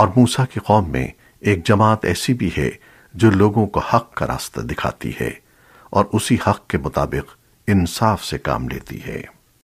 اور موسیٰ کی قوم میں ایک جماعت ایسی بھی ہے جو لوگوں کو حق کا راستہ دکھاتی ہے اور اسی حق کے مطابق انصاف سے کام لیتی ہے۔